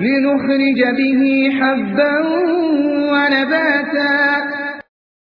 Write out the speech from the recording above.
لنخرج به حبا ونباتا